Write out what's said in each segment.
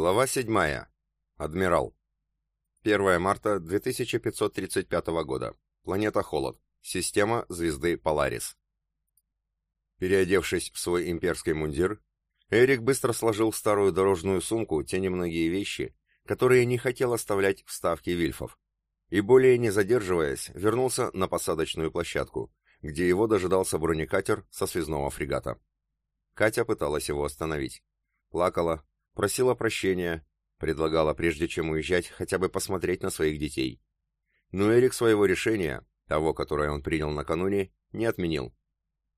Глава 7. Адмирал. 1 марта 2535 года. Планета Холод. Система звезды Поларис. Переодевшись в свой имперский мундир, Эрик быстро сложил в старую дорожную сумку те немногие вещи, которые не хотел оставлять в ставке вильфов, и более не задерживаясь, вернулся на посадочную площадку, где его дожидался бронекатер со связного фрегата. Катя пыталась его остановить. Плакала, просила прощения, предлагала, прежде чем уезжать, хотя бы посмотреть на своих детей. Но Эрик своего решения, того, которое он принял накануне, не отменил.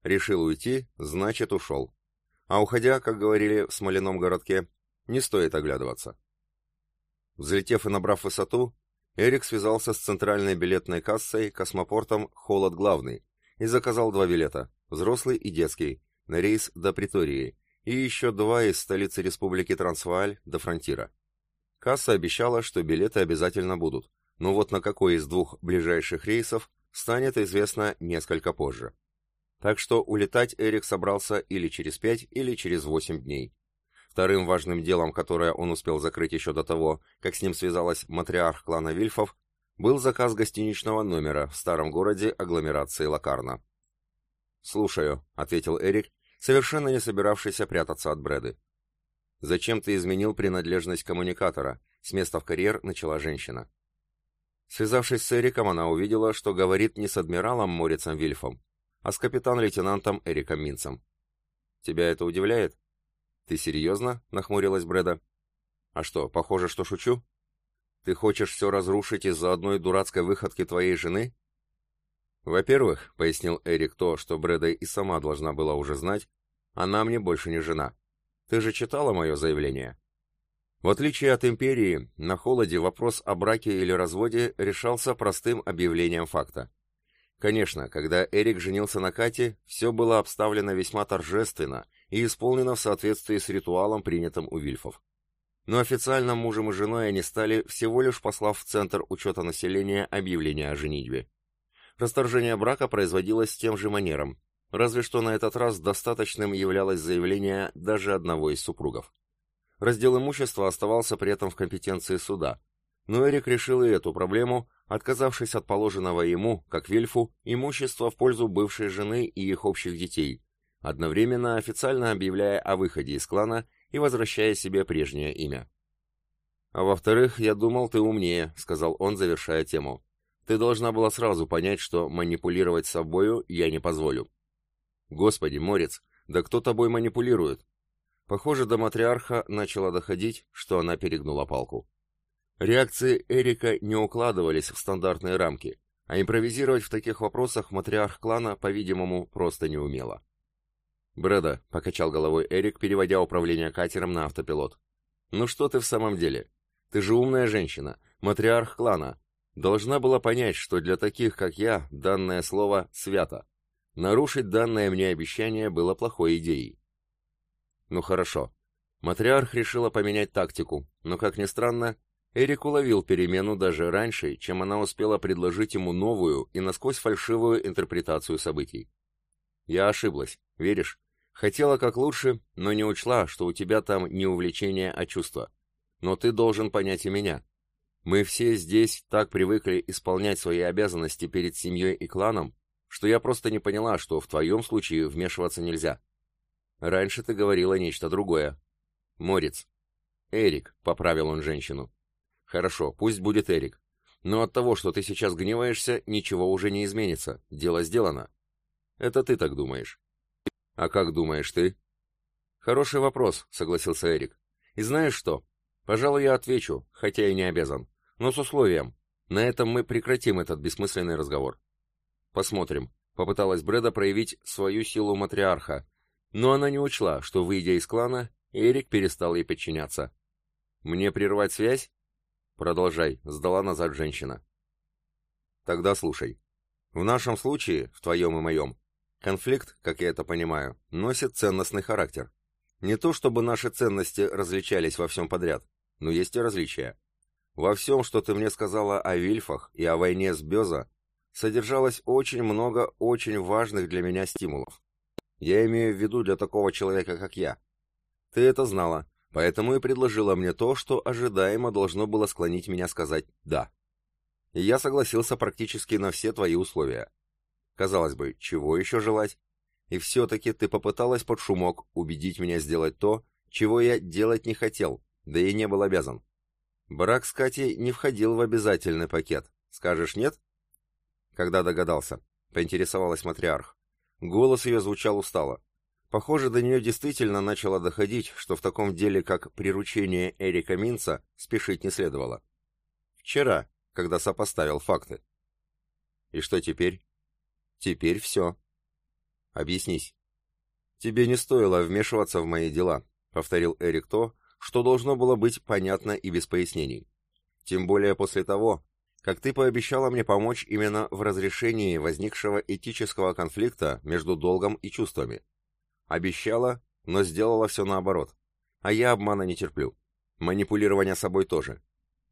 Решил уйти, значит ушел. А уходя, как говорили в Смоляном городке, не стоит оглядываться. Взлетев и набрав высоту, Эрик связался с центральной билетной кассой космопортом «Холод Главный» и заказал два билета, взрослый и детский, на рейс до Притории, и еще два из столицы Республики Трансвааль до Фронтира. Касса обещала, что билеты обязательно будут, но вот на какой из двух ближайших рейсов станет известно несколько позже. Так что улетать Эрик собрался или через пять, или через восемь дней. Вторым важным делом, которое он успел закрыть еще до того, как с ним связалась матриарх клана Вильфов, был заказ гостиничного номера в старом городе агломерации Лакарна. «Слушаю», — ответил Эрик совершенно не собиравшийся прятаться от Брэды. «Зачем ты изменил принадлежность коммуникатора?» С места в карьер начала женщина. Связавшись с Эриком, она увидела, что говорит не с адмиралом Морицем Вильфом, а с капитан-лейтенантом Эриком Минцем. «Тебя это удивляет?» «Ты серьезно?» — нахмурилась Брэда. «А что, похоже, что шучу?» «Ты хочешь все разрушить из-за одной дурацкой выходки твоей жены?» «Во-первых, — пояснил Эрик то, что Брэда и сама должна была уже знать, — она мне больше не жена. Ты же читала мое заявление?» В отличие от империи, на холоде вопрос о браке или разводе решался простым объявлением факта. Конечно, когда Эрик женился на Кате, все было обставлено весьма торжественно и исполнено в соответствии с ритуалом, принятым у вильфов. Но официально мужем и женой они стали, всего лишь послав в Центр учета населения объявление о женитьбе. Расторжение брака производилось тем же манером, разве что на этот раз достаточным являлось заявление даже одного из супругов. Раздел имущества оставался при этом в компетенции суда, но Эрик решил и эту проблему, отказавшись от положенного ему, как Вильфу, имущества в пользу бывшей жены и их общих детей, одновременно официально объявляя о выходе из клана и возвращая себе прежнее имя. «А во-вторых, я думал, ты умнее», — сказал он, завершая тему. Ты должна была сразу понять, что манипулировать собою я не позволю. Господи, Морец, да кто тобой манипулирует? Похоже, до матриарха начало доходить, что она перегнула палку. Реакции Эрика не укладывались в стандартные рамки, а импровизировать в таких вопросах матриарх клана, по-видимому, просто не умела. «Брэда», — покачал головой Эрик, переводя управление катером на автопилот. «Ну что ты в самом деле? Ты же умная женщина, матриарх клана, должна была понять, что для таких, как я, данное слово «свято». Нарушить данное мне обещание было плохой идеей. Ну хорошо. Матриарх решила поменять тактику, но, как ни странно, Эрик уловил перемену даже раньше, чем она успела предложить ему новую и насквозь фальшивую интерпретацию событий. Я ошиблась, веришь? Хотела как лучше, но не учла, что у тебя там не увлечение, а чувство. Но ты должен понять и меня. Мы все здесь так привыкли исполнять свои обязанности перед семьей и кланом, что я просто не поняла, что в твоем случае вмешиваться нельзя. Раньше ты говорила нечто другое. Морец. Эрик, поправил он женщину. Хорошо, пусть будет Эрик. Но от того, что ты сейчас гневаешься, ничего уже не изменится. Дело сделано. Это ты так думаешь. А как думаешь ты? Хороший вопрос, согласился Эрик. И знаешь что? Пожалуй, я отвечу, хотя и не обязан. Но с условием. На этом мы прекратим этот бессмысленный разговор. Посмотрим. Попыталась Брэда проявить свою силу матриарха, но она не учла, что, выйдя из клана, Эрик перестал ей подчиняться. «Мне прервать связь?» «Продолжай», — сдала назад женщина. «Тогда слушай. В нашем случае, в твоем и моем, конфликт, как я это понимаю, носит ценностный характер. Не то чтобы наши ценности различались во всем подряд, но есть и различия. Во всем, что ты мне сказала о Вильфах и о войне с Беза, содержалось очень много очень важных для меня стимулов. Я имею в виду для такого человека, как я. Ты это знала, Поэтому и предложила мне то, что ожидаемо должно было склонить меня сказать «да». И я согласился практически на все твои условия. Казалось бы, чего еще желать? И все-таки ты попыталась под шумок убедить меня сделать то, чего я делать не хотел, да и не был обязан. Брак с Катей не входил в обязательный пакет. Скажешь нет? Когда догадался, поинтересовалась матриарх. Голос ее звучал устало. Похоже, до нее действительно начало доходить, что в таком деле, как приручение Эрика Минца, спешить не следовало. Вчера, когда сопоставил факты. И что теперь? Теперь все. Объяснись. Тебе не стоило вмешиваться в мои дела, повторил Эрик то, что должно было быть понятно и без пояснений. Тем более после того, как ты пообещала мне помочь именно в разрешении возникшего этического конфликта между долгом и чувствами. Обещала, но сделала все наоборот. А я обмана не терплю. Манипулирование собой тоже.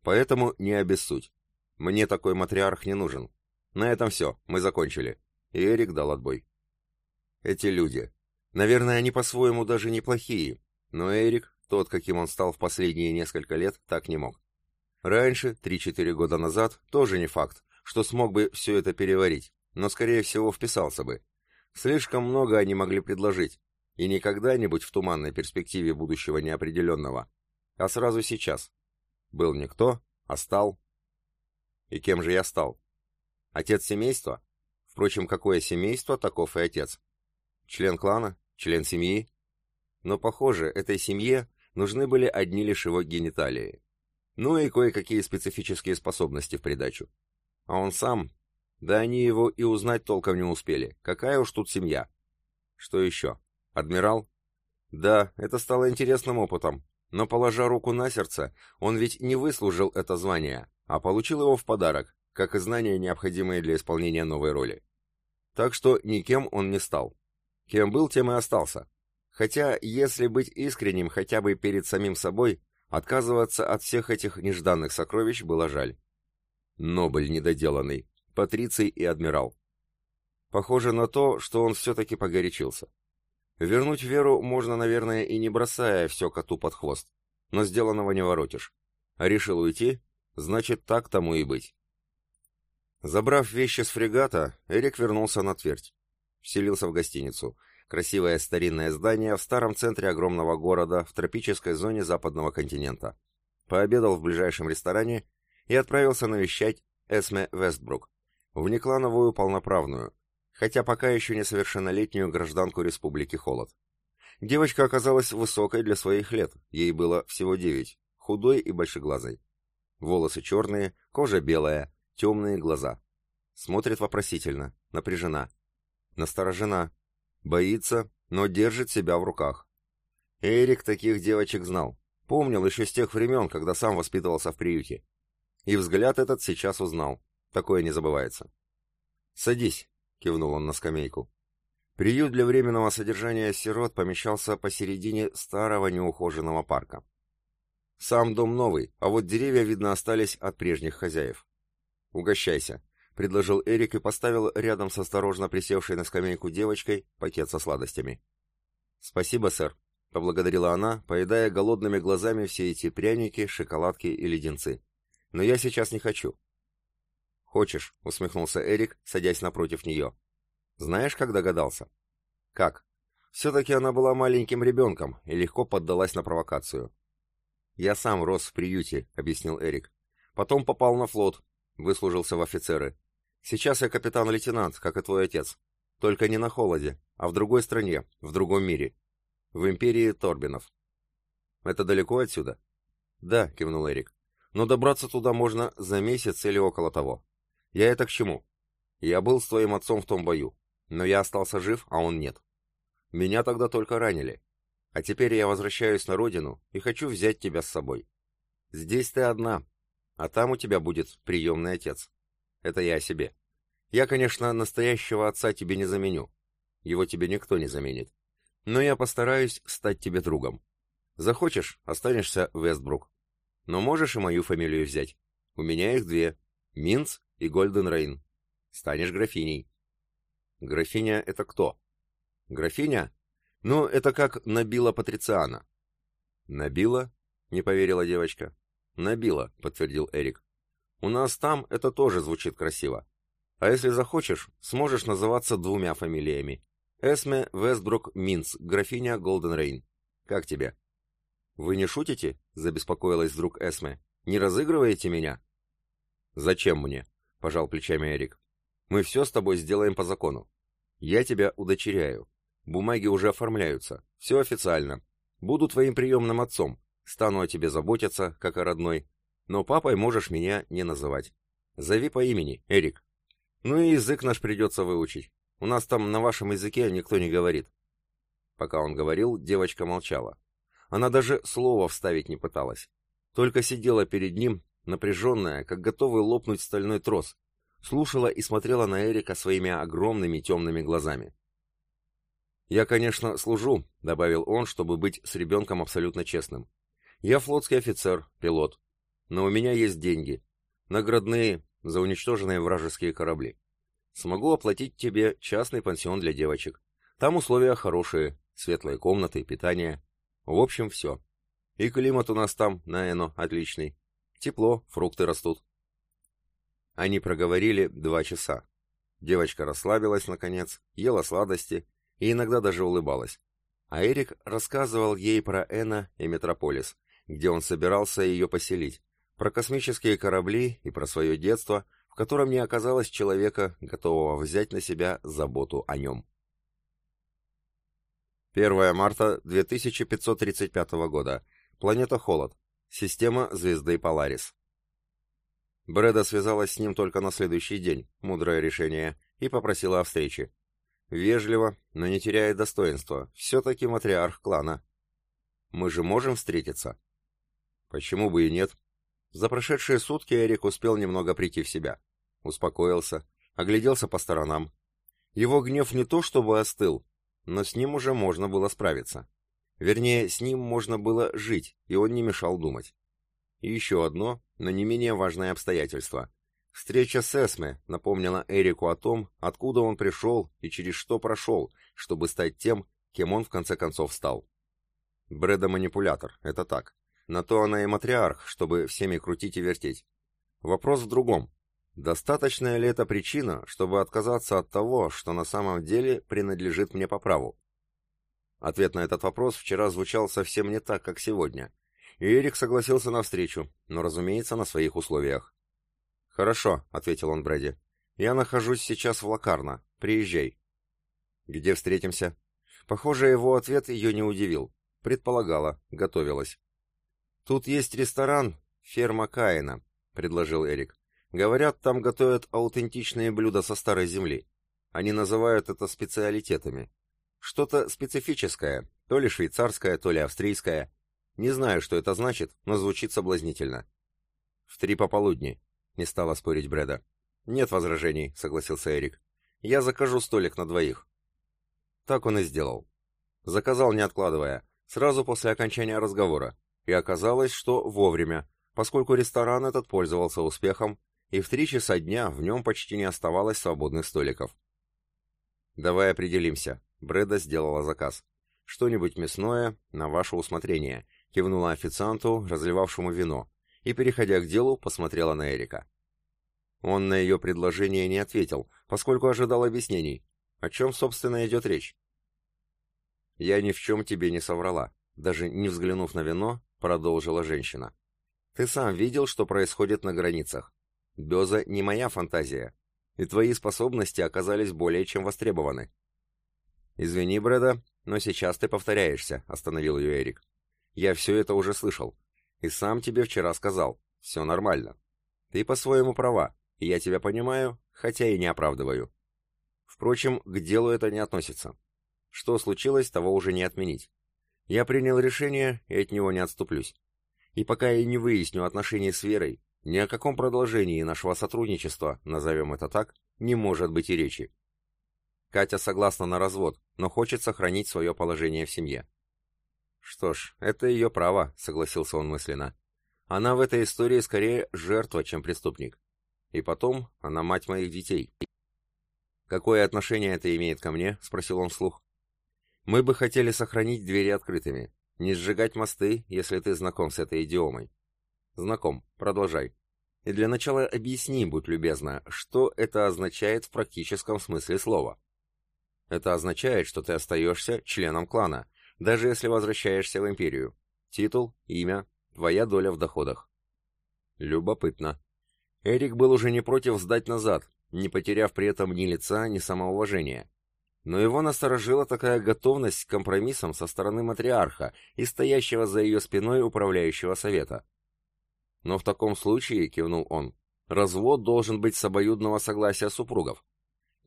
Поэтому не обессудь. Мне такой матриарх не нужен. На этом все, мы закончили. И Эрик дал отбой. Эти люди. Наверное, они по-своему даже неплохие, но Эрик, тот, каким он стал в последние несколько лет, так не мог. Раньше, 3-4 года назад, тоже не факт, что смог бы все это переварить, но, скорее всего, вписался бы. Слишком много они могли предложить, и не когда-нибудь в туманной перспективе будущего неопределенного, а сразу сейчас. Был никто, а стал. И кем же я стал? Отец семейства? Впрочем, какое семейство, таков и отец. Член клана? Член семьи? Но, похоже, этой семье нужны были одни лишь его гениталии. Ну и кое-какие специфические способности в придачу. А он сам... Да они его и узнать толком не успели. Какая уж тут семья. Что еще? Адмирал? Да, это стало интересным опытом. Но, положа руку на сердце, он ведь не выслужил это звание, а получил его в подарок, как и знания, необходимые для исполнения новой роли. Так что никем он не стал. Кем был, тем и остался. Хотя, если быть искренним хотя бы перед самим собой, отказываться от всех этих нежданных сокровищ было жаль. Нобль недоделанный, Патриций и адмирал. Похоже на то, что он все-таки погорячился. Вернуть веру можно, наверное, и не бросая все коту под хвост, но сделанного не воротишь. А решил уйти, значит так тому и быть. Забрав вещи с фрегата, Эрик вернулся на твердь. Вселился в гостиницу, Красивое старинное здание в старом центре огромного города в тропической зоне западного континента. Пообедал в ближайшем ресторане и отправился навещать Эсме Вестбрук, внеклановую полноправную, хотя пока еще несовершеннолетнюю гражданку Республики Холод. Девочка оказалась высокой для своих лет, ей было всего девять, худой и большеглазой. Волосы черные, кожа белая, темные глаза. Смотрит вопросительно, напряжена. Насторожена, Боится, но держит себя в руках. Эрик таких девочек знал. Помнил еще с тех времен, когда сам воспитывался в приюте. И взгляд этот сейчас узнал. Такое не забывается. «Садись», — кивнул он на скамейку. Приют для временного содержания сирот помещался посередине старого неухоженного парка. Сам дом новый, а вот деревья, видно, остались от прежних хозяев. «Угощайся», предложил Эрик и поставил рядом с осторожно присевшей на скамейку девочкой пакет со сладостями. «Спасибо, сэр», — поблагодарила она, поедая голодными глазами все эти пряники, шоколадки и леденцы. «Но я сейчас не хочу». «Хочешь», — усмехнулся Эрик, садясь напротив нее. «Знаешь, как догадался?» «Как?» «Все-таки она была маленьким ребенком и легко поддалась на провокацию». «Я сам рос в приюте», — объяснил Эрик. «Потом попал на флот, выслужился в офицеры. Сейчас я капитан-лейтенант, как и твой отец. Только не на холоде, а в другой стране, в другом мире. В империи Торбинов. Это далеко отсюда? Да, кивнул Эрик. Но добраться туда можно за месяц или около того. Я это к чему? Я был с твоим отцом в том бою, но я остался жив, а он нет. Меня тогда только ранили. А теперь я возвращаюсь на родину и хочу взять тебя с собой. Здесь ты одна, а там у тебя будет приемный отец. Это я себе. Я, конечно, настоящего отца тебе не заменю. Его тебе никто не заменит. Но я постараюсь стать тебе другом. Захочешь, останешься в Вестбрук. Но можешь и мою фамилию взять. У меня их две. Минц и Гольден Рейн. Станешь графиней. Графиня — это кто? Графиня? Ну, это как Набила Патрициана. Набила? Не поверила девочка. Набила, подтвердил Эрик. У нас там это тоже звучит красиво. А если захочешь, сможешь называться двумя фамилиями. Эсме Вестбрук Минц, графиня Голденрейн. Как тебе? Вы не шутите? Забеспокоилась вдруг Эсме. Не разыгрываете меня? Зачем мне? Пожал плечами Эрик. Мы все с тобой сделаем по закону. Я тебя удочеряю. Бумаги уже оформляются. Все официально. Буду твоим приемным отцом. Стану о тебе заботиться, как о родной. Но папой можешь меня не называть. Зови по имени, Эрик. Ну и язык наш придется выучить. У нас там на вашем языке никто не говорит. Пока он говорил, девочка молчала. Она даже слова вставить не пыталась. Только сидела перед ним, напряженная, как готовый лопнуть стальной трос. Слушала и смотрела на Эрика своими огромными темными глазами. «Я, конечно, служу», — добавил он, чтобы быть с ребенком абсолютно честным. «Я флотский офицер, пилот. Но у меня есть деньги. Наградные за уничтоженные вражеские корабли. Смогу оплатить тебе частный пансион для девочек. Там условия хорошие, светлые комнаты, питание. В общем, все. И климат у нас там, на Эно, отличный. Тепло, фрукты растут. Они проговорили два часа. Девочка расслабилась, наконец, ела сладости и иногда даже улыбалась. А Эрик рассказывал ей про Эна и Метрополис, где он собирался ее поселить, про космические корабли и про свое детство, в котором не оказалось человека, готового взять на себя заботу о нем. 1 марта 2535 года. Планета Холод. Система звезды Поларис. Бреда связалась с ним только на следующий день, мудрое решение, и попросила о встрече. Вежливо, но не теряя достоинства, все-таки матриарх клана. «Мы же можем встретиться?» «Почему бы и нет?» За прошедшие сутки Эрик успел немного прийти в себя. Успокоился, огляделся по сторонам. Его гнев не то чтобы остыл, но с ним уже можно было справиться. Вернее, с ним можно было жить, и он не мешал думать. И еще одно, но не менее важное обстоятельство. Встреча с Эсме напомнила Эрику о том, откуда он пришел и через что прошел, чтобы стать тем, кем он в конце концов стал. Бреда манипулятор, это так. На то она и матриарх, чтобы всеми крутить и вертеть. Вопрос в другом. Достаточная ли это причина, чтобы отказаться от того, что на самом деле принадлежит мне по праву? Ответ на этот вопрос вчера звучал совсем не так, как сегодня. И Эрик согласился на встречу, но, разумеется, на своих условиях. «Хорошо», — ответил он Брэди. «Я нахожусь сейчас в Лакарно. Приезжай». «Где встретимся?» Похоже, его ответ ее не удивил. Предполагала, готовилась. «Тут есть ресторан «Ферма Каина», — предложил Эрик. «Говорят, там готовят аутентичные блюда со старой земли. Они называют это специалитетами. Что-то специфическое, то ли швейцарское, то ли австрийское. Не знаю, что это значит, но звучит соблазнительно». «В три пополудни», — не стала спорить Брэда. «Нет возражений», — согласился Эрик. «Я закажу столик на двоих». Так он и сделал. Заказал, не откладывая, сразу после окончания разговора, и оказалось, что вовремя, поскольку ресторан этот пользовался успехом, и в три часа дня в нем почти не оставалось свободных столиков. «Давай определимся», — Бреда сделала заказ. «Что-нибудь мясное, на ваше усмотрение», — кивнула официанту, разливавшему вино, и, переходя к делу, посмотрела на Эрика. Он на ее предложение не ответил, поскольку ожидал объяснений. О чем, собственно, идет речь? «Я ни в чем тебе не соврала», даже не взглянув на вино, продолжила женщина. Ты сам видел, что происходит на границах. Беза не моя фантазия, и твои способности оказались более чем востребованы. Извини, Брэда, но сейчас ты повторяешься, остановил ее Эрик. Я все это уже слышал. И сам тебе вчера сказал. Все нормально. Ты по-своему права, и я тебя понимаю, хотя и не оправдываю. Впрочем, к делу это не относится. Что случилось, того уже не отменить. Я принял решение и от него не отступлюсь. И пока я не выясню отношения с Верой, ни о каком продолжении нашего сотрудничества, назовем это так, не может быть и речи. Катя согласна на развод, но хочет сохранить свое положение в семье. Что ж, это ее право, согласился он мысленно. Она в этой истории скорее жертва, чем преступник. И потом, она мать моих детей. «Какое отношение это имеет ко мне?» — спросил он вслух. Мы бы хотели сохранить двери открытыми. Не сжигать мосты, если ты знаком с этой идиомой. Знаком. Продолжай. И для начала объясни, будь любезна, что это означает в практическом смысле слова. Это означает, что ты остаешься членом клана, даже если возвращаешься в империю. Титул, имя, твоя доля в доходах. Любопытно. Эрик был уже не против сдать назад, не потеряв при этом ни лица, ни самоуважения. Но его насторожила такая готовность к компромиссам со стороны матриарха и стоящего за ее спиной управляющего совета. Но в таком случае, кивнул он, развод должен быть с обоюдного согласия супругов.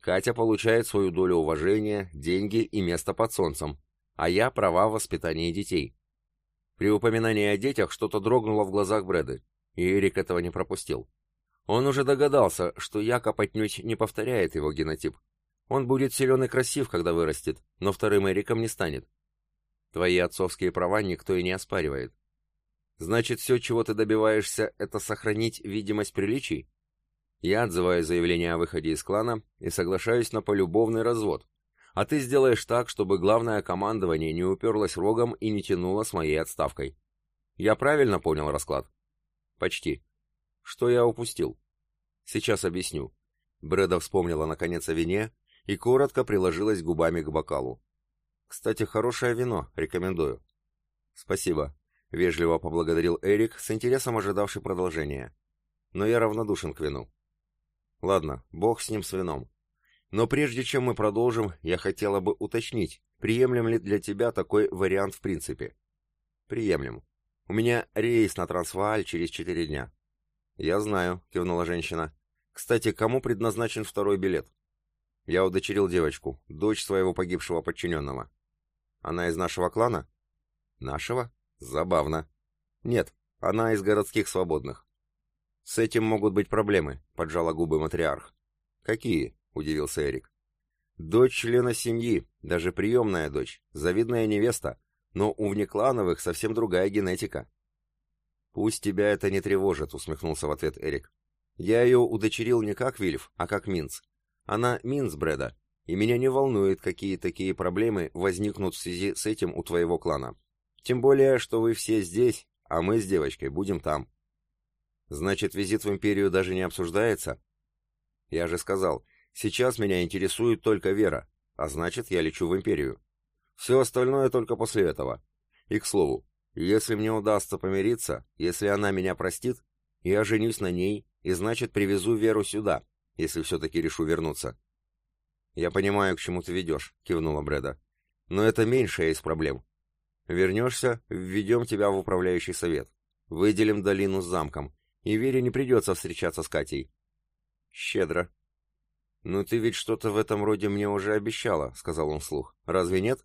Катя получает свою долю уважения, деньги и место под солнцем, а я права в воспитании детей. При упоминании о детях что-то дрогнуло в глазах Брэды, и Эрик этого не пропустил. Он уже догадался, что Якоб отнюдь не повторяет его генотип. Он будет силен и красив, когда вырастет, но вторым Эриком не станет. Твои отцовские права никто и не оспаривает. Значит, все, чего ты добиваешься, это сохранить видимость приличий? Я отзываю заявление о выходе из клана и соглашаюсь на полюбовный развод. А ты сделаешь так, чтобы главное командование не уперлось рогом и не тянуло с моей отставкой. Я правильно понял расклад? Почти. Что я упустил? Сейчас объясню. Брэда вспомнила наконец о вине и коротко приложилась губами к бокалу. Кстати, хорошее вино, рекомендую. Спасибо, вежливо поблагодарил Эрик, с интересом ожидавший продолжения. Но я равнодушен к вину. Ладно, бог с ним с вином. Но прежде чем мы продолжим, я хотела бы уточнить, приемлем ли для тебя такой вариант в принципе. Приемлем. У меня рейс на Трансвааль через четыре дня. «Я знаю», — кивнула женщина. «Кстати, кому предназначен второй билет?» «Я удочерил девочку, дочь своего погибшего подчиненного». «Она из нашего клана?» «Нашего? Забавно». «Нет, она из городских свободных». «С этим могут быть проблемы», — поджала губы матриарх. «Какие?» — удивился Эрик. «Дочь члена семьи, даже приемная дочь, завидная невеста, но у внеклановых совсем другая генетика. «Пусть тебя это не тревожит», — усмехнулся в ответ Эрик. «Я ее удочерил не как Вильф, а как Минц. Она Минц Брэда, и меня не волнует, какие такие проблемы возникнут в связи с этим у твоего клана. Тем более, что вы все здесь, а мы с девочкой будем там». «Значит, визит в Империю даже не обсуждается?» «Я же сказал, сейчас меня интересует только Вера, а значит, я лечу в Империю. Все остальное только после этого. И, к слову, если мне удастся помириться, если она меня простит, я женюсь на ней и, значит, привезу Веру сюда, если все-таки решу вернуться. «Я понимаю, к чему ты ведешь», — кивнула Бреда. «Но это меньшая из проблем. Вернешься, введем тебя в управляющий совет. Выделим долину с замком, и Вере не придется встречаться с Катей». «Щедро». «Ну ты ведь что-то в этом роде мне уже обещала», — сказал он вслух. «Разве нет?»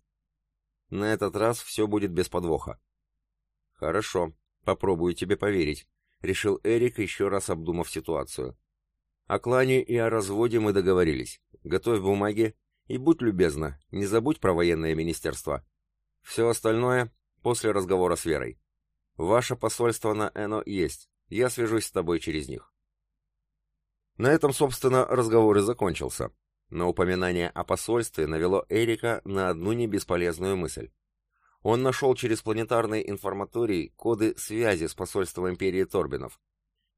«На этот раз все будет без подвоха. «Хорошо, попробую тебе поверить», — решил Эрик, еще раз обдумав ситуацию. «О клане и о разводе мы договорились. Готовь бумаги и будь любезна, не забудь про военное министерство. Все остальное после разговора с Верой. Ваше посольство на Эно есть, я свяжусь с тобой через них». На этом, собственно, разговор и закончился. Но упоминание о посольстве навело Эрика на одну небесполезную мысль. Он нашел через планетарный информаторий коды связи с посольством империи Торбинов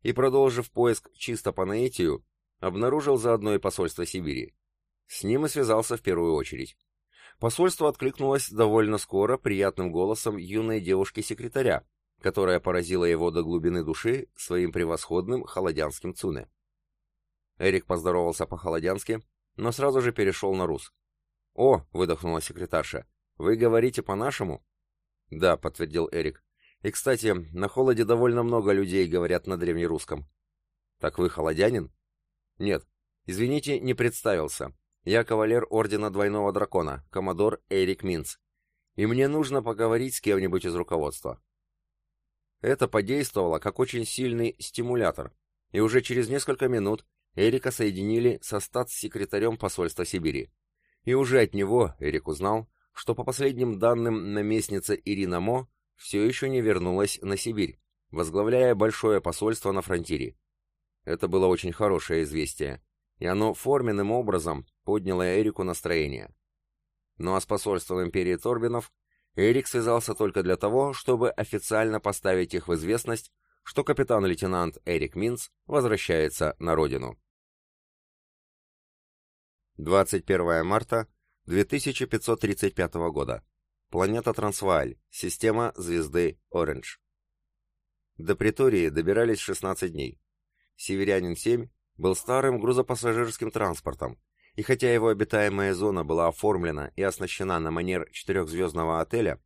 и, продолжив поиск чисто по наитию, обнаружил заодно и посольство Сибири. С ним и связался в первую очередь. Посольство откликнулось довольно скоро приятным голосом юной девушки-секретаря, которая поразила его до глубины души своим превосходным холодянским цуне. Эрик поздоровался по-холодянски, но сразу же перешел на рус. «О!» — выдохнула секретарша. «Вы говорите по-нашему?» «Да», — подтвердил Эрик. «И, кстати, на холоде довольно много людей говорят на древнерусском». «Так вы холодянин?» «Нет. Извините, не представился. Я кавалер Ордена Двойного Дракона, коммодор Эрик Минц. И мне нужно поговорить с кем-нибудь из руководства». Это подействовало как очень сильный стимулятор, и уже через несколько минут Эрика соединили со статс-секретарем посольства Сибири. И уже от него Эрик узнал, что по последним данным наместница Ирина Мо все еще не вернулась на Сибирь, возглавляя большое посольство на фронтире. Это было очень хорошее известие, и оно форменным образом подняло Эрику настроение. Ну а с посольством империи Торбинов Эрик связался только для того, чтобы официально поставить их в известность, что капитан-лейтенант Эрик Минц возвращается на родину. 21 марта 2535 года. Планета Трансвааль, система звезды Ориндж. До Притории добирались 16 дней. Северянин-7 был старым грузопассажирским транспортом, и хотя его обитаемая зона была оформлена и оснащена на манер четырехзвездного отеля,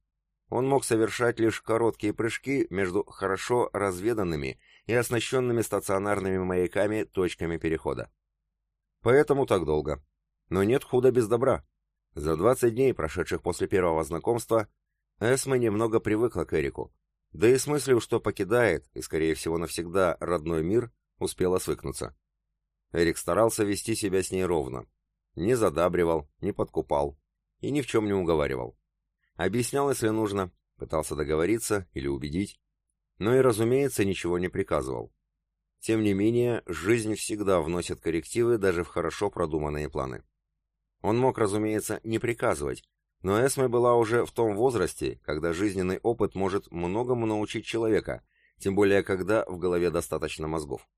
он мог совершать лишь короткие прыжки между хорошо разведанными и оснащенными стационарными маяками точками перехода. Поэтому так долго. Но нет худа без добра. За 20 дней, прошедших после первого знакомства, Эсме немного привыкла к Эрику. Да и с мыслью, что покидает, и скорее всего навсегда, родной мир, успела свыкнуться. Эрик старался вести себя с ней ровно. Не задабривал, не подкупал и ни в чем не уговаривал. Объяснял, если нужно, пытался договориться или убедить, но и, разумеется, ничего не приказывал. Тем не менее, жизнь всегда вносит коррективы даже в хорошо продуманные планы. Он мог, разумеется, не приказывать, но Эсме была уже в том возрасте, когда жизненный опыт может многому научить человека, тем более когда в голове достаточно мозгов.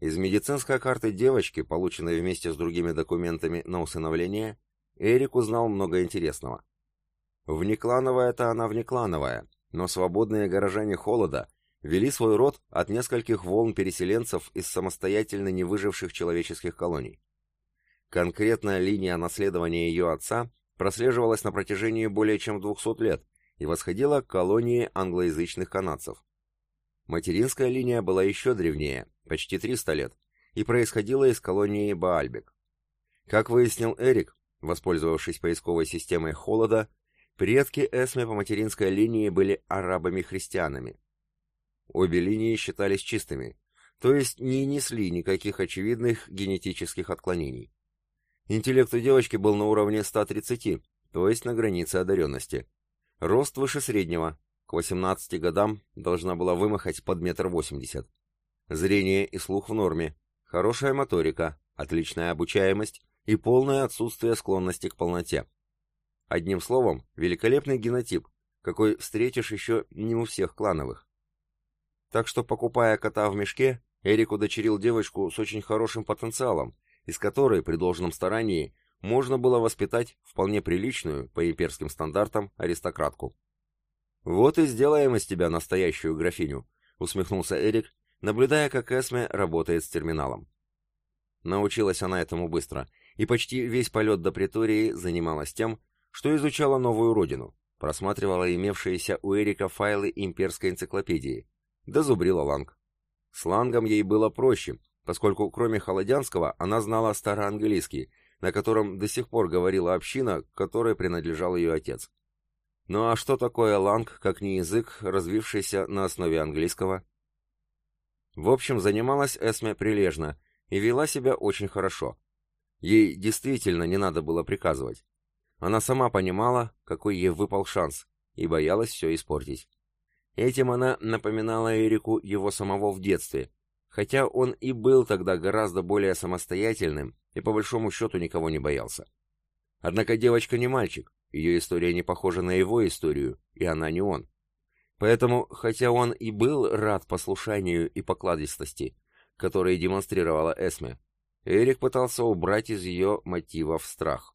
Из медицинской карты девочки, полученной вместе с другими документами на усыновление, Эрик узнал много интересного. Внеклановая-то она внеклановая, но свободные горожане холода вели свой род от нескольких волн переселенцев из самостоятельно не выживших человеческих колоний. Конкретная линия наследования ее отца прослеживалась на протяжении более чем 200 лет и восходила к колонии англоязычных канадцев. Материнская линия была еще древнее, почти 300 лет, и происходила из колонии Баальбек. Как выяснил Эрик, воспользовавшись поисковой системой холода, Предки Эсме по материнской линии были арабами-христианами. Обе линии считались чистыми, то есть не несли никаких очевидных генетических отклонений. Интеллект у девочки был на уровне 130, то есть на границе одаренности. Рост выше среднего, к 18 годам должна была вымахать под метр восемьдесят. Зрение и слух в норме, хорошая моторика, отличная обучаемость и полное отсутствие склонности к полноте. Одним словом, великолепный генотип, какой встретишь еще не у всех клановых. Так что, покупая кота в мешке, Эрик удочерил девочку с очень хорошим потенциалом, из которой, при должном старании, можно было воспитать вполне приличную, по имперским стандартам, аристократку. «Вот и сделаем из тебя настоящую графиню», — усмехнулся Эрик, наблюдая, как Эсме работает с терминалом. Научилась она этому быстро, и почти весь полет до Претории занималась тем, что изучала новую родину, просматривала имевшиеся у Эрика файлы имперской энциклопедии, да зубрила ланг. С лангом ей было проще, поскольку кроме холодянского она знала староанглийский, на котором до сих пор говорила община, которой принадлежал ее отец. Ну а что такое ланг, как не язык, развившийся на основе английского? В общем, занималась Эсме прилежно и вела себя очень хорошо. Ей действительно не надо было приказывать. Она сама понимала, какой ей выпал шанс, и боялась все испортить. Этим она напоминала Эрику его самого в детстве, хотя он и был тогда гораздо более самостоятельным и по большому счету никого не боялся. Однако девочка не мальчик, ее история не похожа на его историю, и она не он. Поэтому, хотя он и был рад послушанию и покладистости, которые демонстрировала Эсме, Эрик пытался убрать из ее мотивов страх.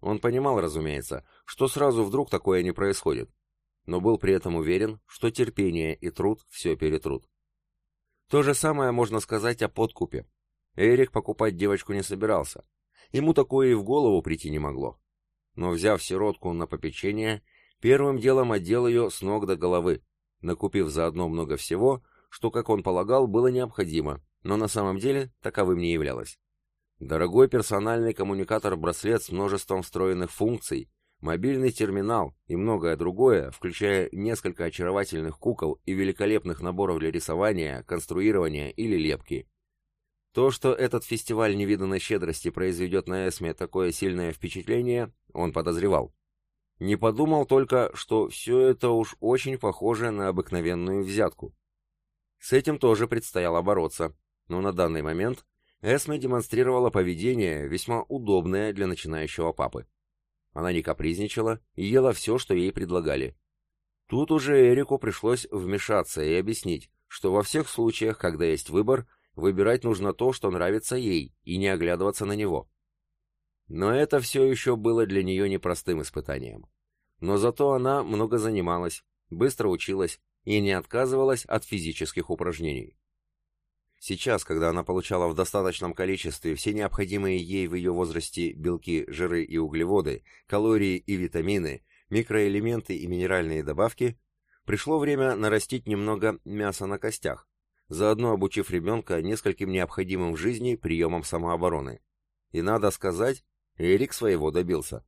Он понимал, разумеется, что сразу вдруг такое не происходит, но был при этом уверен, что терпение и труд все перетрут. То же самое можно сказать о подкупе. Эрик покупать девочку не собирался. Ему такое и в голову прийти не могло. Но взяв сиротку на попечение, первым делом одел ее с ног до головы, накупив заодно много всего, что, как он полагал, было необходимо, но на самом деле таковым не являлось. Дорогой персональный коммуникатор-браслет с множеством встроенных функций, мобильный терминал и многое другое, включая несколько очаровательных кукол и великолепных наборов для рисования, конструирования или лепки. То, что этот фестиваль невиданной щедрости произведет на Эсме такое сильное впечатление, он подозревал. Не подумал только, что все это уж очень похоже на обыкновенную взятку. С этим тоже предстояло бороться, но на данный момент Эсме демонстрировала поведение, весьма удобное для начинающего папы. Она не капризничала и ела все, что ей предлагали. Тут уже Эрику пришлось вмешаться и объяснить, что во всех случаях, когда есть выбор, выбирать нужно то, что нравится ей, и не оглядываться на него. Но это все еще было для нее непростым испытанием. Но зато она много занималась, быстро училась и не отказывалась от физических упражнений. Сейчас, когда она получала в достаточном количестве все необходимые ей в ее возрасте белки, жиры и углеводы, калории и витамины, микроэлементы и минеральные добавки, пришло время нарастить немного мяса на костях, заодно обучив ребенка нескольким необходимым в жизни приемам самообороны. И надо сказать, Эрик своего добился.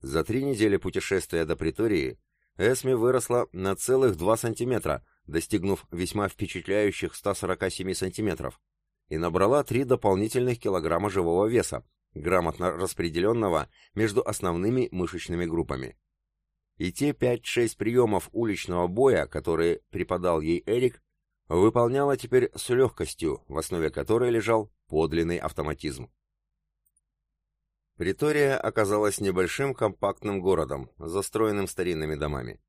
За три недели путешествия до Притории Эсми выросла на целых 2 сантиметра, достигнув весьма впечатляющих 147 сантиметров, и набрала 3 дополнительных килограмма живого веса, грамотно распределенного между основными мышечными группами. И те 5-6 приемов уличного боя, которые преподал ей Эрик, выполняла теперь с легкостью, в основе которой лежал подлинный автоматизм. Притория оказалась небольшим компактным городом, застроенным старинными домами.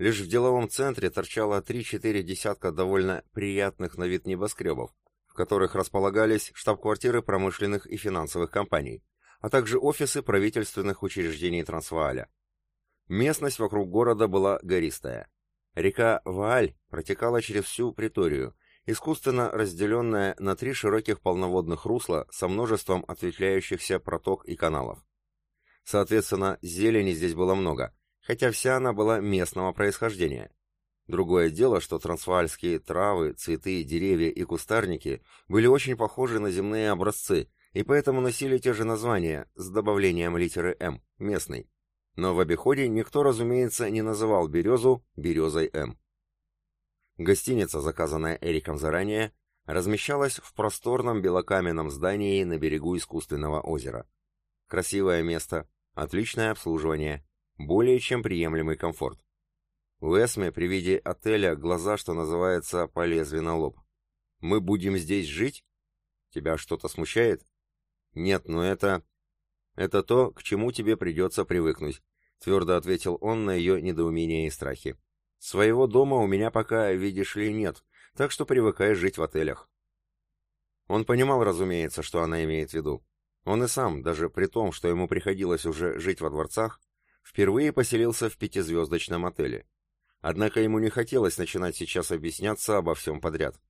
Лишь в деловом центре торчало 3-4 десятка довольно приятных на вид небоскребов, в которых располагались штаб-квартиры промышленных и финансовых компаний, а также офисы правительственных учреждений Трансвааля. Местность вокруг города была гористая. Река Вааль протекала через всю Приторию, искусственно разделенная на три широких полноводных русла со множеством ответвляющихся проток и каналов. Соответственно, зелени здесь было много, хотя вся она была местного происхождения. Другое дело, что трансваальские травы, цветы, деревья и кустарники были очень похожи на земные образцы, и поэтому носили те же названия с добавлением литеры «М» — местный. Но в обиходе никто, разумеется, не называл березу березой М. Гостиница, заказанная Эриком заранее, размещалась в просторном белокаменном здании на берегу искусственного озера. Красивое место, отличное обслуживание, более чем приемлемый комфорт. У Эсме при виде отеля глаза, что называется, полезли на лоб. «Мы будем здесь жить? Тебя что-то смущает?» «Нет, но это...» «Это то, к чему тебе придется привыкнуть», — твердо ответил он на ее недоумение и страхи. Своего дома у меня пока, видишь ли, нет, так что привыкай жить в отелях. Он понимал, разумеется, что она имеет в виду. Он и сам, даже при том, что ему приходилось уже жить во дворцах, впервые поселился в пятизвездочном отеле. Однако ему не хотелось начинать сейчас объясняться обо всем подряд.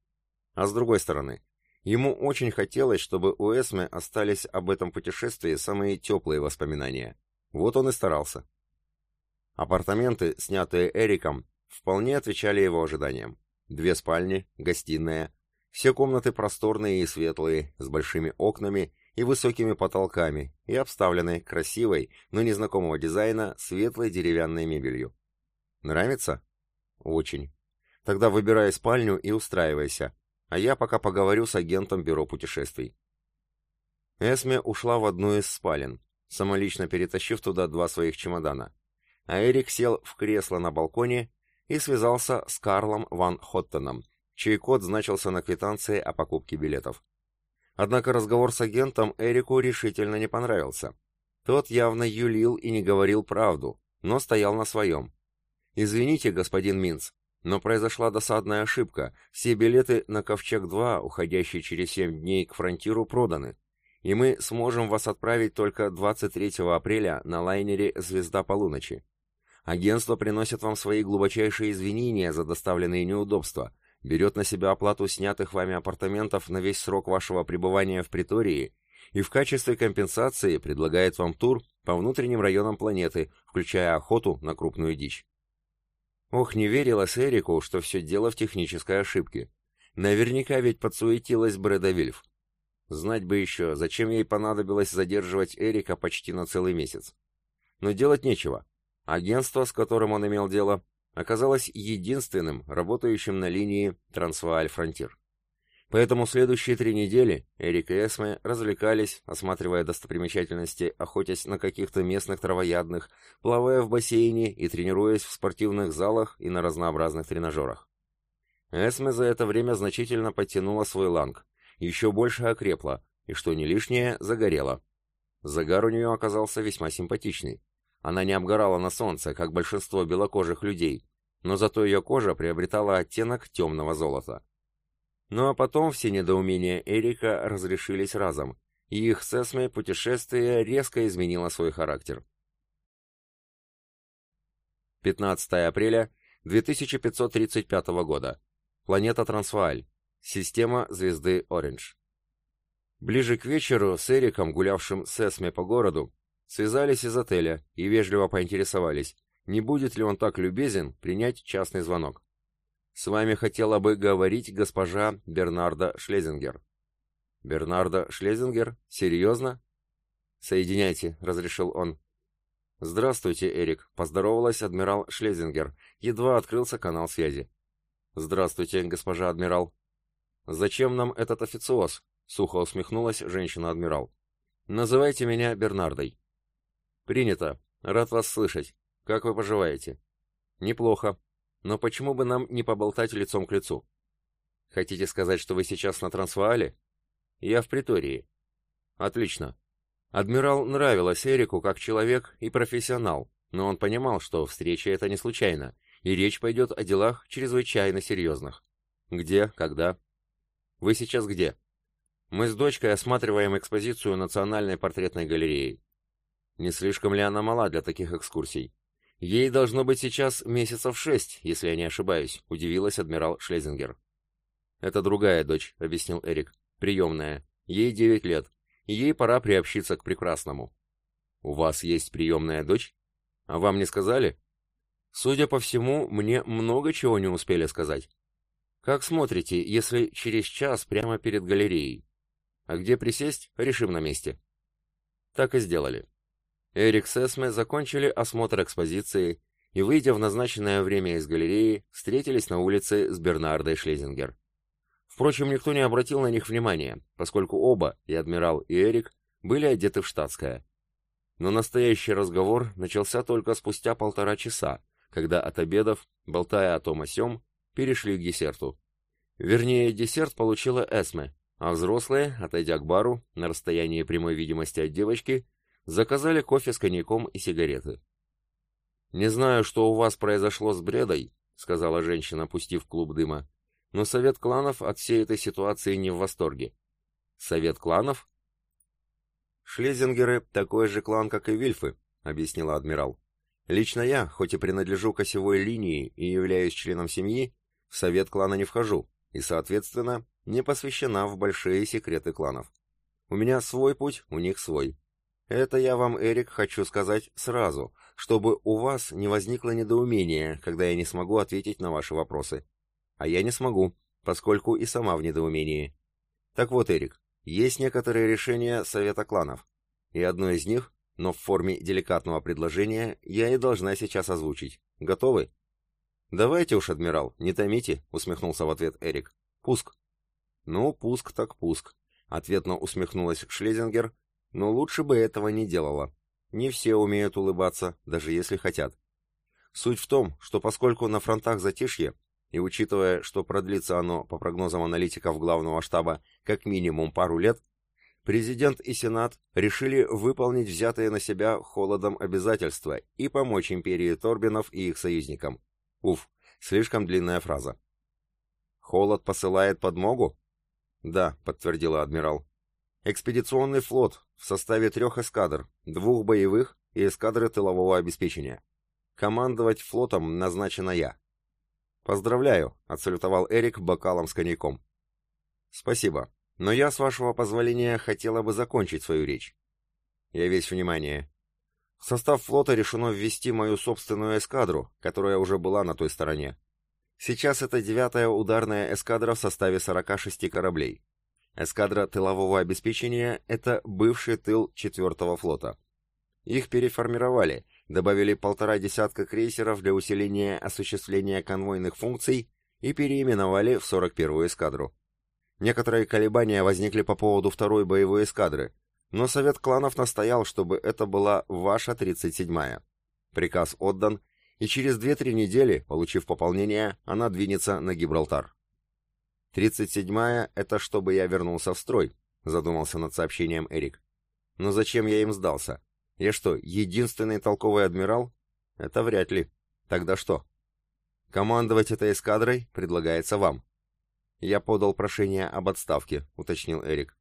А с другой стороны, ему очень хотелось, чтобы у Эсме остались об этом путешествии самые теплые воспоминания. Вот он и старался. Апартаменты, снятые Эриком, вполне отвечали его ожиданиям. Две спальни, гостиная, все комнаты просторные и светлые, с большими окнами и высокими потолками, и обставлены красивой, но незнакомого дизайна, светлой деревянной мебелью. Нравится? Очень. Тогда выбирай спальню и устраивайся, а я пока поговорю с агентом бюро путешествий. Эсме ушла в одну из спален, самолично перетащив туда два своих чемодана. А Эрик сел в кресло на балконе и связался с Карлом Ван Хоттеном, чей код значился на квитанции о покупке билетов. Однако разговор с агентом Эрику решительно не понравился. Тот явно юлил и не говорил правду, но стоял на своем. «Извините, господин Минц, но произошла досадная ошибка. Все билеты на Ковчег-2, уходящий через 7 дней к фронтиру, проданы. И мы сможем вас отправить только 23 апреля на лайнере «Звезда полуночи». Агентство приносит вам свои глубочайшие извинения за доставленные неудобства, берет на себя оплату снятых вами апартаментов на весь срок вашего пребывания в Притории и в качестве компенсации предлагает вам тур по внутренним районам планеты, включая охоту на крупную дичь. Ох, не верилось Эрику, что все дело в технической ошибке. Наверняка ведь подсуетилась Брэда Вильф. Знать бы еще, зачем ей понадобилось задерживать Эрика почти на целый месяц. Но делать нечего. Агентство, с которым он имел дело, оказалось единственным, работающим на линии Трансвааль-Фронтир. Поэтому следующие три недели Эрик и Эсме развлекались, осматривая достопримечательности, охотясь на каких-то местных травоядных, плавая в бассейне и тренируясь в спортивных залах и на разнообразных тренажерах. Эсме за это время значительно подтянула свой ланг, еще больше окрепла, и, что не лишнее, загорела. Загар у нее оказался весьма симпатичный. Она не обгорала на солнце, как большинство белокожих людей, но зато ее кожа приобретала оттенок темного золота. Ну а потом все недоумения Эрика разрешились разом, и их с Эсме путешествие резко изменило свой характер. 15 апреля 2535 года. Планета Трансвааль. Система звезды Ориндж. Ближе к вечеру с Эриком, гулявшим с Эсме по городу, связались из отеля и вежливо поинтересовались, не будет ли он так любезен принять частный звонок. «С вами хотела бы говорить госпожа Бернарда Шлезингер». «Бернарда Шлезингер? Серьезно?» «Соединяйте», — разрешил он. «Здравствуйте, Эрик», — поздоровалась адмирал Шлезингер. Едва открылся канал связи. «Здравствуйте, госпожа адмирал». «Зачем нам этот официоз?» — сухо усмехнулась женщина-адмирал. «Называйте меня Бернардой». «Принято. Рад вас слышать. Как вы поживаете?» «Неплохо. Но почему бы нам не поболтать лицом к лицу?» «Хотите сказать, что вы сейчас на Трансваале?» «Я в притории». «Отлично. Адмирал нравилась Эрику как человек и профессионал, но он понимал, что встреча это не случайно, и речь пойдет о делах чрезвычайно серьезных. Где, когда? Вы сейчас где? Мы с дочкой осматриваем экспозицию Национальной портретной галереи. Не слишком ли она мала для таких экскурсий? Ей должно быть сейчас месяцев шесть, если я не ошибаюсь, удивилась адмирал Шлезингер. Это другая дочь, объяснил Эрик. Приемная. Ей девять лет. Ей пора приобщиться к прекрасному. У вас есть приемная дочь? А вам не сказали? Судя по всему, мне много чего не успели сказать. Как смотрите, если через час прямо перед галереей? А где присесть, решим на месте. Так и сделали. Эрик с Эсме закончили осмотр экспозиции и, выйдя в назначенное время из галереи, встретились на улице с Бернардой Шлезингер. Впрочем, никто не обратил на них внимания, поскольку оба, и адмирал, и Эрик, были одеты в штатское. Но настоящий разговор начался только спустя полтора часа, когда от обедов, болтая о том о сём, перешли к десерту. Вернее, десерт получила Эсме, а взрослые, отойдя к бару, на расстоянии прямой видимости от девочки, Заказали кофе с коньяком и сигареты. «Не знаю, что у вас произошло с Бредой», — сказала женщина, пустив клуб дыма, «но совет кланов от всей этой ситуации не в восторге». «Совет кланов?» «Шлезингеры — такой же клан, как и Вильфы», — объяснила адмирал. «Лично я, хоть и принадлежу к осевой линии и являюсь членом семьи, в совет клана не вхожу и, соответственно, не посвящена в большие секреты кланов. У меня свой путь, у них свой. Это я вам, Эрик, хочу сказать сразу, чтобы у вас не возникло недоумения, когда я не смогу ответить на ваши вопросы. А я не смогу, поскольку и сама в недоумении. Так вот, Эрик, есть некоторые решения Совета кланов. И одно из них, но в форме деликатного предложения, я и должна сейчас озвучить. Готовы? Давайте уж, адмирал, не томите, усмехнулся в ответ Эрик. Пуск. Ну, пуск так пуск. Ответно усмехнулась Шлезингер, но лучше бы этого не делала. Не все умеют улыбаться, даже если хотят. Суть в том, что поскольку на фронтах затишье, и учитывая, что продлится оно, по прогнозам аналитиков главного штаба, как минимум пару лет, президент и сенат решили выполнить взятые на себя холодом обязательства и помочь империи Торбинов и их союзникам. Уф, слишком длинная фраза. «Холод посылает подмогу?» «Да», — подтвердила адмирал. Экспедиционный флот в составе трех эскадр, двух боевых и эскадры тылового обеспечения. Командовать флотом назначена я. Поздравляю, отсалютовал Эрик бокалом с коньяком. Спасибо, но я, с вашего позволения, хотела бы закончить свою речь. Я весь внимание. В состав флота решено ввести мою собственную эскадру, которая уже была на той стороне. Сейчас это девятая ударная эскадра в составе 46 кораблей. Эскадра тылового обеспечения – это бывший тыл 4-го флота. Их переформировали, добавили полтора десятка крейсеров для усиления осуществления конвойных функций и переименовали в 41-ю эскадру. Некоторые колебания возникли по поводу второй боевой эскадры, но Совет кланов настоял, чтобы это была ваша 37-я. Приказ отдан, и через 2-3 недели, получив пополнение, она двинется на Гибралтар. «Тридцать седьмая — это чтобы я вернулся в строй», — задумался над сообщением Эрик. «Но зачем я им сдался? Я что, единственный толковый адмирал? Это вряд ли. Тогда что? Командовать этой эскадрой предлагается вам. Я подал прошение об отставке, уточнил Эрик.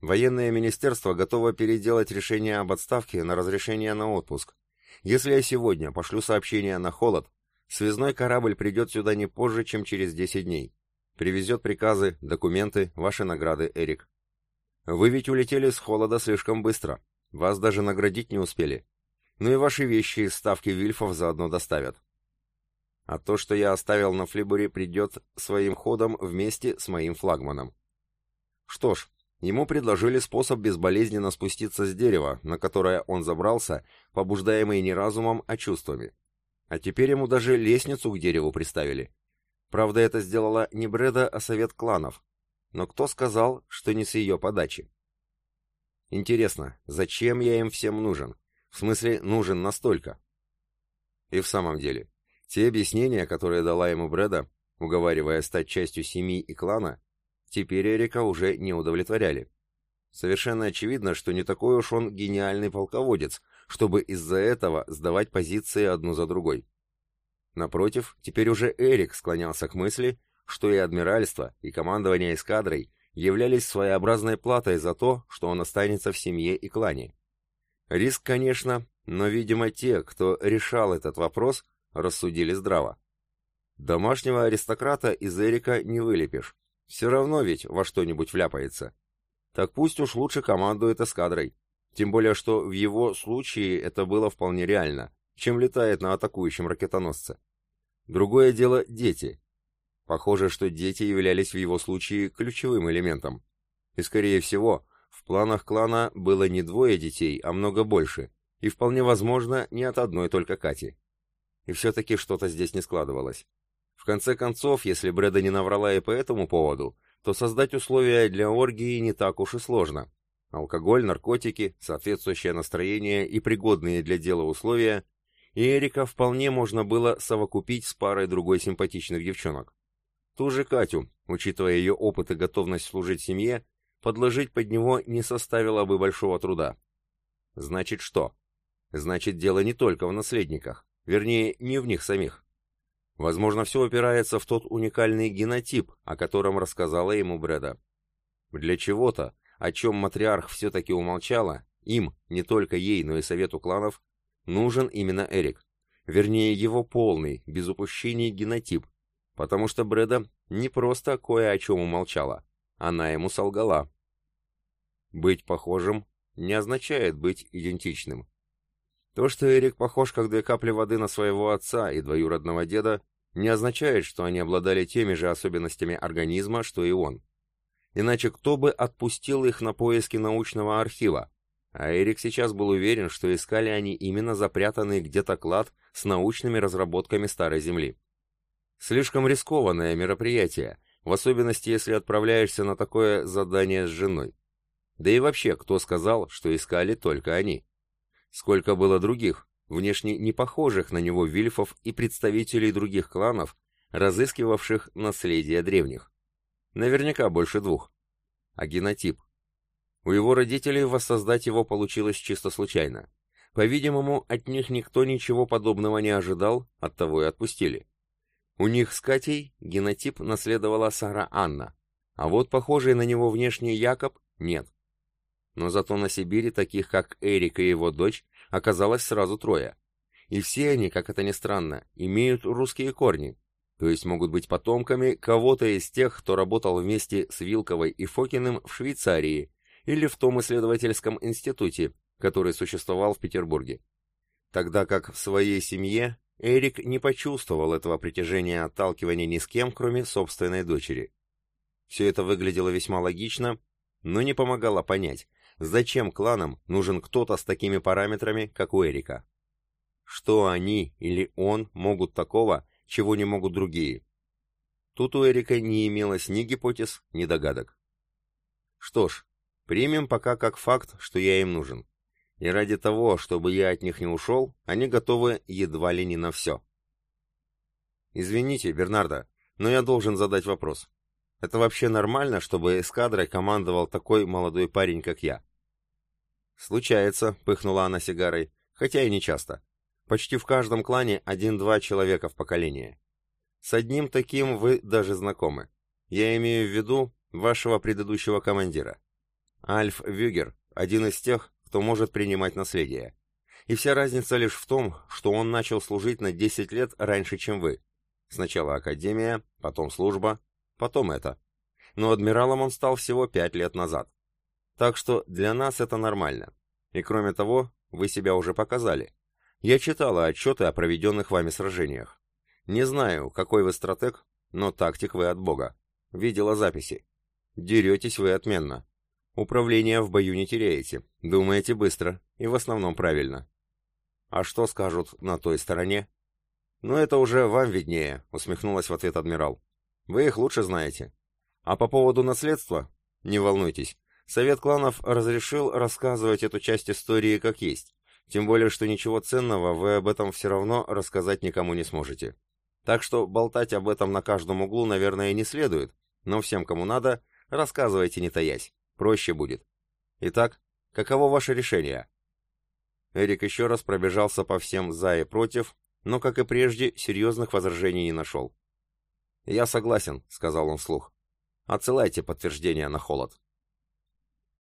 Военное министерство готово переделать решение об отставке на разрешение на отпуск. Если я сегодня пошлю сообщение на холод, связной корабль придет сюда не позже, чем через 10 дней. Привезет приказы, документы, ваши награды, Эрик. Вы ведь улетели с холода слишком быстро. Вас даже наградить не успели. Ну и ваши вещи из ставки Вильфов заодно доставят. А то, что я оставил на флибуре, придет своим ходом вместе с моим флагманом. Что ж, Ему предложили способ безболезненно спуститься с дерева, на которое он забрался, побуждаемый не разумом, а чувствами. А теперь ему даже лестницу к дереву приставили. Правда, это сделала не Бреда, а совет кланов. Но кто сказал, что не с ее подачи? Интересно, зачем я им всем нужен? В смысле, нужен настолько? И в самом деле, те объяснения, которые дала ему Бреда, уговаривая стать частью семьи и клана, теперь Эрика уже не удовлетворяли. Совершенно очевидно, что не такой уж он гениальный полководец, чтобы из-за этого сдавать позиции одну за другой. Напротив, теперь уже Эрик склонялся к мысли, что и адмиральство, и командование эскадрой являлись своеобразной платой за то, что он останется в семье и клане. Риск, конечно, но, видимо, те, кто решал этот вопрос, рассудили здраво. Домашнего аристократа из Эрика не вылепишь. Все равно ведь во что-нибудь вляпается. Так пусть уж лучше командует эскадрой. Тем более, что в его случае это было вполне реально, чем летает на атакующем ракетоносце. Другое дело — дети. Похоже, что дети являлись в его случае ключевым элементом. И, скорее всего, в планах клана было не двое детей, а много больше, и вполне возможно, не от одной только Кати. И все-таки что-то здесь не складывалось. В конце концов, если Брэда не наврала и по этому поводу, то создать условия для оргии не так уж и сложно. Алкоголь, наркотики, соответствующее настроение и пригодные для дела условия, и Эрика вполне можно было совокупить с парой другой симпатичных девчонок. Ту же Катю, учитывая ее опыт и готовность служить семье, подложить под него не составило бы большого труда. Значит что? Значит, дело не только в наследниках, вернее, не в них самих. Возможно, все упирается в тот уникальный генотип, о котором рассказала ему Бреда. Для чего-то, о чем матриарх все-таки умолчала, им, не только ей, но и совету кланов, нужен именно Эрик. Вернее, его полный, без упущений генотип, потому что Бреда не просто кое о чем умолчала, она ему солгала. Быть похожим не означает быть идентичным. То, что Эрик похож как две капли воды на своего отца и двоюродного деда, не означает, что они обладали теми же особенностями организма, что и он. Иначе кто бы отпустил их на поиски научного архива? А Эрик сейчас был уверен, что искали они именно запрятанный где-то клад с научными разработками Старой Земли. Слишком рискованное мероприятие, в особенности если отправляешься на такое задание с женой. Да и вообще, кто сказал, что искали только они? Сколько было других, внешне не похожих на него вильфов и представителей других кланов, разыскивавших наследие древних. Наверняка больше двух. А генотип? У его родителей воссоздать его получилось чисто случайно. По-видимому, от них никто ничего подобного не ожидал, оттого и отпустили. У них с Катей генотип наследовала Сара Анна, а вот похожий на него внешний Якоб нет. Но зато на Сибири таких, как Эрик и его дочь, оказалось сразу трое. И все они, как это ни странно, имеют русские корни, то есть могут быть потомками кого-то из тех, кто работал вместе с Вилковой и Фокиным в Швейцарии или в том исследовательском институте, который существовал в Петербурге. Тогда как в своей семье Эрик не почувствовал этого притяжения отталкивания ни с кем, кроме собственной дочери. Все это выглядело весьма логично, но не помогало понять, Зачем кланам нужен кто-то с такими параметрами, как у Эрика? Что они или он могут такого, чего не могут другие? Тут у Эрика не имелось ни гипотез, ни догадок. Что ж, примем пока как факт, что я им нужен. И ради того, чтобы я от них не ушел, они готовы едва ли не на все. Извините, Бернардо, но я должен задать вопрос. Это вообще нормально, чтобы эскадрой командовал такой молодой парень, как я? «Случается», — пыхнула она сигарой, — «хотя и не часто. Почти в каждом клане один-два человека в поколении. С одним таким вы даже знакомы. Я имею в виду вашего предыдущего командира. Альф Вюгер — один из тех, кто может принимать наследие. И вся разница лишь в том, что он начал служить на 10 лет раньше, чем вы. Сначала академия, потом служба, потом это. Но адмиралом он стал всего 5 лет назад. Так что для нас это нормально. И кроме того, вы себя уже показали. Я читала отчеты о проведенных вами сражениях. Не знаю, какой вы стратег, но тактик вы от бога. Видела записи. Деретесь вы отменно. Управление в бою не теряете, думаете быстро и в основном правильно. А что скажут на той стороне? Ну это уже вам виднее, усмехнулась в ответ адмирал. Вы их лучше знаете. А по поводу наследства? Не волнуйтесь. Совет кланов разрешил рассказывать эту часть истории как есть. Тем более, что ничего ценного вы об этом все равно рассказать никому не сможете. Так что болтать об этом на каждом углу, наверное, не следует, но всем, кому надо, рассказывайте не таясь. Проще будет. Итак, каково ваше решение? Эрик еще раз пробежался по всем «за» и «против», но, как и прежде, серьезных возражений не нашел. «Я согласен», — сказал он вслух. «Отсылайте подтверждение на холод».